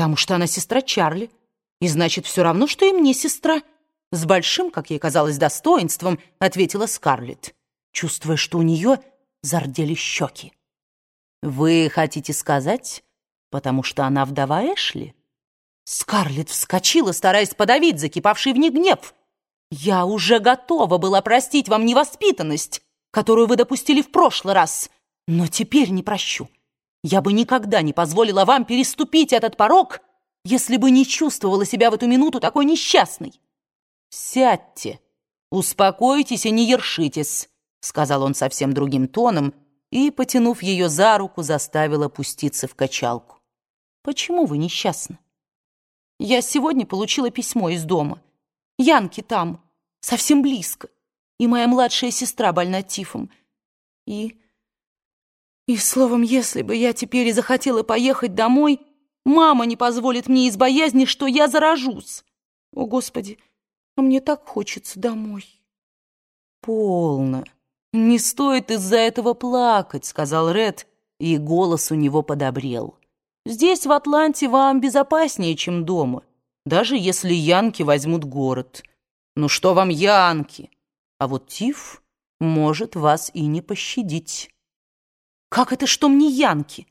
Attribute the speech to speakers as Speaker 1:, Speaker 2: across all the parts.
Speaker 1: потому что она сестра Чарли, и значит, все равно, что и мне сестра. С большим, как ей казалось, достоинством ответила Скарлетт, чувствуя, что у нее зардели щеки. «Вы хотите сказать, потому что она вдова Эшли?» Скарлетт вскочила, стараясь подавить закипавший в ней гнев. «Я уже готова была простить вам невоспитанность, которую вы допустили в прошлый раз, но теперь не прощу. Я бы никогда не позволила вам переступить этот порог, если бы не чувствовала себя в эту минуту такой несчастной. Сядьте, успокойтесь и не ершитесь, сказал он совсем другим тоном и, потянув ее за руку, заставил опуститься в качалку. Почему вы несчастны? Я сегодня получила письмо из дома. Янки там, совсем близко, и моя младшая сестра больна тифом. И и, словом, если бы я теперь и захотела поехать домой, мама не позволит мне из боязни, что я заражусь. О, Господи, а мне так хочется домой. Полно. Не стоит из-за этого плакать, сказал Ред, и голос у него подобрел. Здесь, в Атланте, вам безопаснее, чем дома, даже если янки возьмут город. Ну что вам янки? А вот Тиф может вас и не пощадить. Как это что мне янки?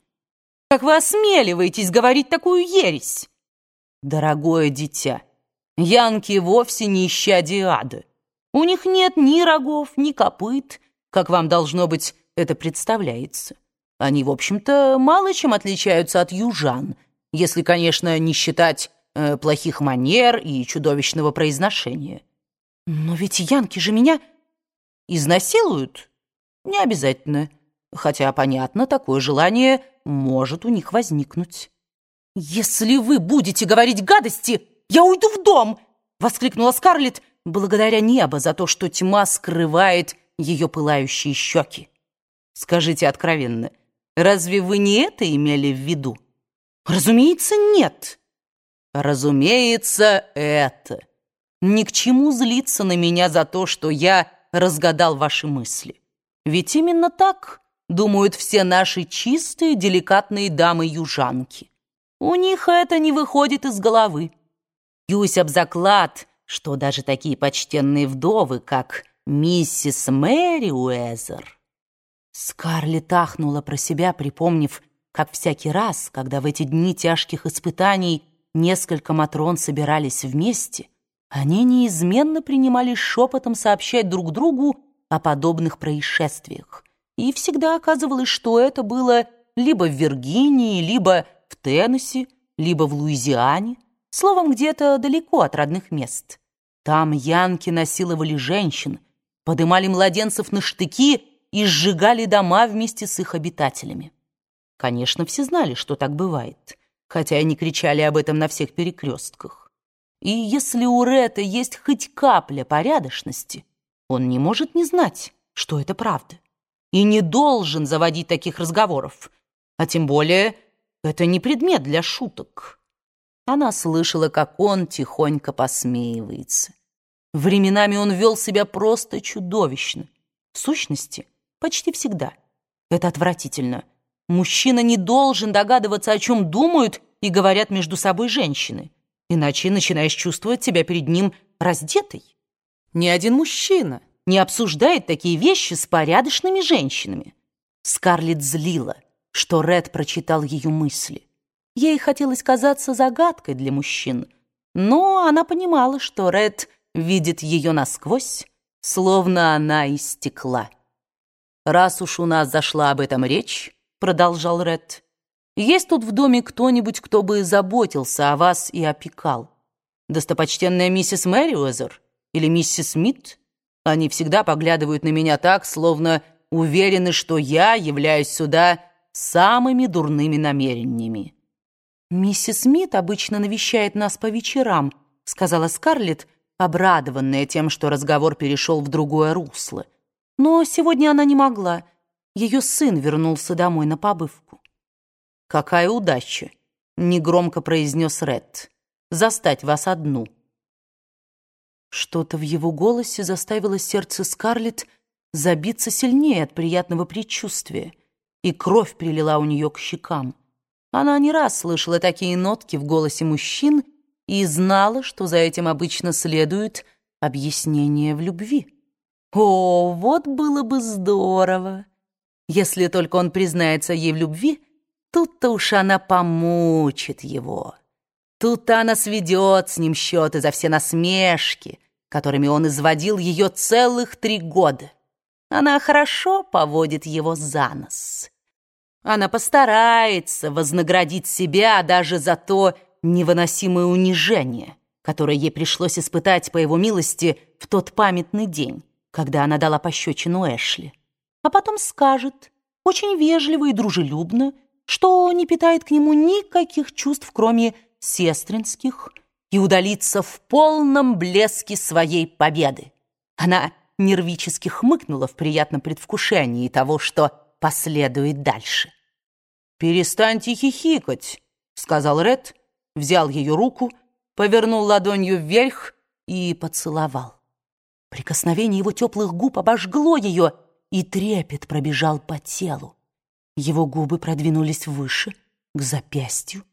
Speaker 1: Как вы осмеливаетесь говорить такую ересь? Дорогое дитя, янки вовсе не исчадие ада. У них нет ни рогов, ни копыт, как вам, должно быть, это представляется. Они, в общем-то, мало чем отличаются от южан, если, конечно, не считать э, плохих манер и чудовищного произношения. Но ведь янки же меня изнасилуют? Не обязательно хотя, понятно, такое желание может у них возникнуть. «Если вы будете говорить гадости, я уйду в дом!» — воскликнула Скарлетт, благодаря небо за то, что тьма скрывает ее пылающие щеки. «Скажите откровенно, разве вы не это имели в виду?» «Разумеется, нет!» «Разумеется, это!» «Ни к чему злиться на меня за то, что я разгадал ваши мысли. Ведь именно так думают все наши чистые, деликатные дамы-южанки. У них это не выходит из головы. Юсь об заклад, что даже такие почтенные вдовы, как миссис Мэри Уэзер. Скарлетт ахнула про себя, припомнив, как всякий раз, когда в эти дни тяжких испытаний несколько матрон собирались вместе, они неизменно принимались шепотом сообщать друг другу о подобных происшествиях и всегда оказывалось, что это было либо в Виргинии, либо в Теннесси, либо в Луизиане, словом, где-то далеко от родных мест. Там янки насиловали женщин, подымали младенцев на штыки и сжигали дома вместе с их обитателями. Конечно, все знали, что так бывает, хотя и не кричали об этом на всех перекрестках. И если у Ретта есть хоть капля порядочности, он не может не знать, что это правда и не должен заводить таких разговоров. А тем более это не предмет для шуток. Она слышала, как он тихонько посмеивается. Временами он вел себя просто чудовищно. В сущности, почти всегда. Это отвратительно. Мужчина не должен догадываться, о чем думают и говорят между собой женщины. Иначе начинаешь чувствовать себя перед ним раздетой. Ни один мужчина не обсуждает такие вещи с порядочными женщинами. Скарлетт злила, что Ред прочитал ее мысли. Ей хотелось казаться загадкой для мужчин, но она понимала, что Ред видит ее насквозь, словно она из стекла. «Раз уж у нас зашла об этом речь», — продолжал Ред, «есть тут в доме кто-нибудь, кто бы заботился о вас и опекал? Достопочтенная миссис Мэриуэзер или миссис Смит?» Они всегда поглядывают на меня так, словно уверены, что я являюсь сюда самыми дурными намерениями. «Миссис Смит обычно навещает нас по вечерам», сказала Скарлетт, обрадованная тем, что разговор перешел в другое русло. Но сегодня она не могла. Ее сын вернулся домой на побывку. «Какая удача!» — негромко произнес Ред. «Застать вас одну». Что-то в его голосе заставило сердце Скарлетт забиться сильнее от приятного предчувствия, и кровь прилила у нее к щекам. Она не раз слышала такие нотки в голосе мужчин и знала, что за этим обычно следует объяснение в любви. О, вот было бы здорово! Если только он признается ей в любви, тут-то уж она помучит его. Тут-то она сведет с ним счеты за все насмешки, которыми он изводил ее целых три года. Она хорошо поводит его за нос. Она постарается вознаградить себя даже за то невыносимое унижение, которое ей пришлось испытать по его милости в тот памятный день, когда она дала пощечину Эшли. А потом скажет, очень вежливо и дружелюбно, что не питает к нему никаких чувств, кроме сестринских, и удалится в полном блеске своей победы. Она нервически хмыкнула в приятном предвкушении того, что последует дальше. «Перестаньте хихикать», — сказал Ред, взял ее руку, повернул ладонью вверх и поцеловал. Прикосновение его теплых губ обожгло ее, и трепет пробежал по телу. Его губы продвинулись выше, к запястью,